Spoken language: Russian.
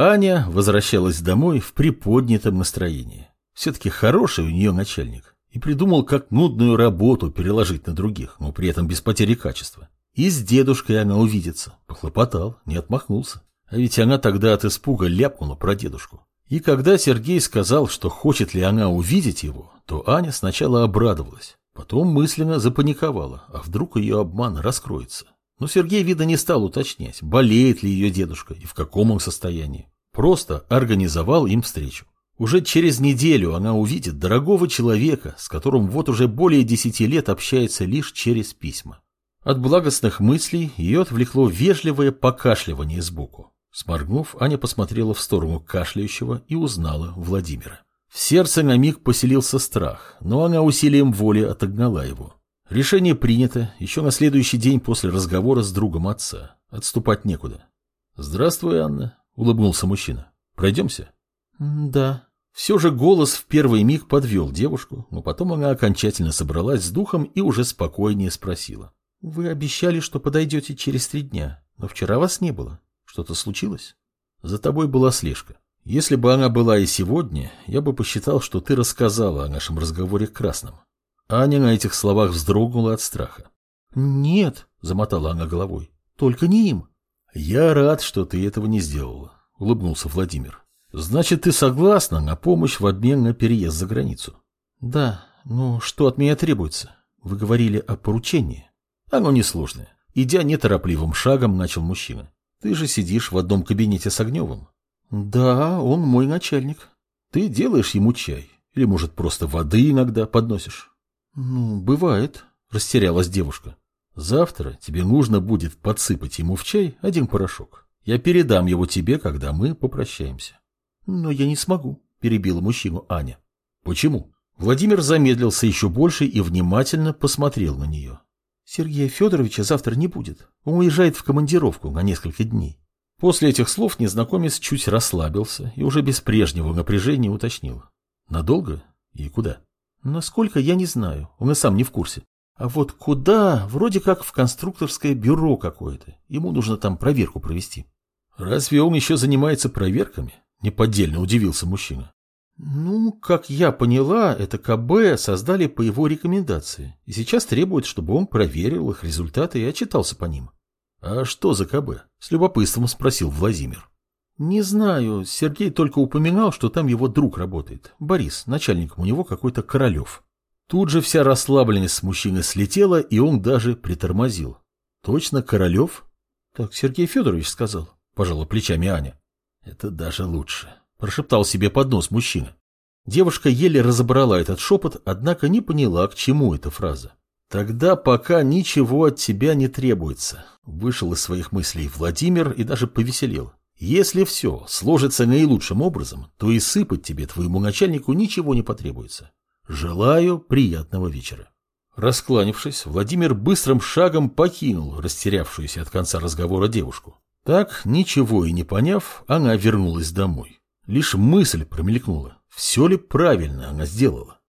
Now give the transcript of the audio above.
Аня возвращалась домой в приподнятом настроении. Все-таки хороший у нее начальник. И придумал, как нудную работу переложить на других, но при этом без потери качества. И с дедушкой она увидится. Похлопотал, не отмахнулся. А ведь она тогда от испуга ляпнула про дедушку. И когда Сергей сказал, что хочет ли она увидеть его, то Аня сначала обрадовалась, потом мысленно запаниковала, а вдруг ее обман раскроется. Но Сергей, вида не стал уточнять, болеет ли ее дедушка и в каком он состоянии. Просто организовал им встречу. Уже через неделю она увидит дорогого человека, с которым вот уже более десяти лет общается лишь через письма. От благостных мыслей ее отвлекло вежливое покашливание сбоку. Сморгнув, Аня посмотрела в сторону кашляющего и узнала Владимира. В сердце на миг поселился страх, но она усилием воли отогнала его. Решение принято еще на следующий день после разговора с другом отца. Отступать некуда. «Здравствуй, Анна», — улыбнулся мужчина. «Пройдемся?» «Да». Все же голос в первый миг подвел девушку, но потом она окончательно собралась с духом и уже спокойнее спросила. «Вы обещали, что подойдете через три дня, но вчера вас не было. Что-то случилось? За тобой была слежка. Если бы она была и сегодня, я бы посчитал, что ты рассказала о нашем разговоре красным. Аня на этих словах вздрогнула от страха. Нет, замотала она головой. Только не им. Я рад, что ты этого не сделала, улыбнулся Владимир. Значит, ты согласна на помощь в обмен на переезд за границу? Да, но что от меня требуется? Вы говорили о поручении. Оно несложное. Идя неторопливым шагом, начал мужчина. Ты же сидишь в одном кабинете с Огневым. Да, он мой начальник. Ты делаешь ему чай? Или, может, просто воды иногда подносишь? Ну, бывает, растерялась девушка. Завтра тебе нужно будет подсыпать ему в чай один порошок. Я передам его тебе, когда мы попрощаемся. Но я не смогу, перебила мужчину Аня. Почему? Владимир замедлился еще больше и внимательно посмотрел на нее. Сергея Федоровича завтра не будет. Он уезжает в командировку на несколько дней. После этих слов незнакомец чуть расслабился и уже без прежнего напряжения уточнил. Надолго? И куда? Насколько, я не знаю. Он и сам не в курсе. А вот куда? Вроде как в конструкторское бюро какое-то. Ему нужно там проверку провести. Разве он еще занимается проверками? Неподдельно удивился мужчина. Ну, как я поняла, это КБ создали по его рекомендации, и сейчас требуют, чтобы он проверил их результаты и отчитался по ним. А что за КБ? С любопытством спросил Владимир. Не знаю, Сергей только упоминал, что там его друг работает. Борис, начальником у него какой-то Королев. Тут же вся расслабленность мужчины слетела, и он даже притормозил. Точно Королев? Так Сергей Федорович сказал, пожала плечами Аня. Это даже лучше прошептал себе под нос мужчина. Девушка еле разобрала этот шепот, однако не поняла, к чему эта фраза. «Тогда пока ничего от тебя не требуется», – вышел из своих мыслей Владимир и даже повеселел. «Если все сложится наилучшим образом, то и сыпать тебе, твоему начальнику, ничего не потребуется. Желаю приятного вечера». Раскланившись, Владимир быстрым шагом покинул растерявшуюся от конца разговора девушку. Так, ничего и не поняв, она вернулась домой. Лишь мысль промелькнула, все ли правильно она сделала.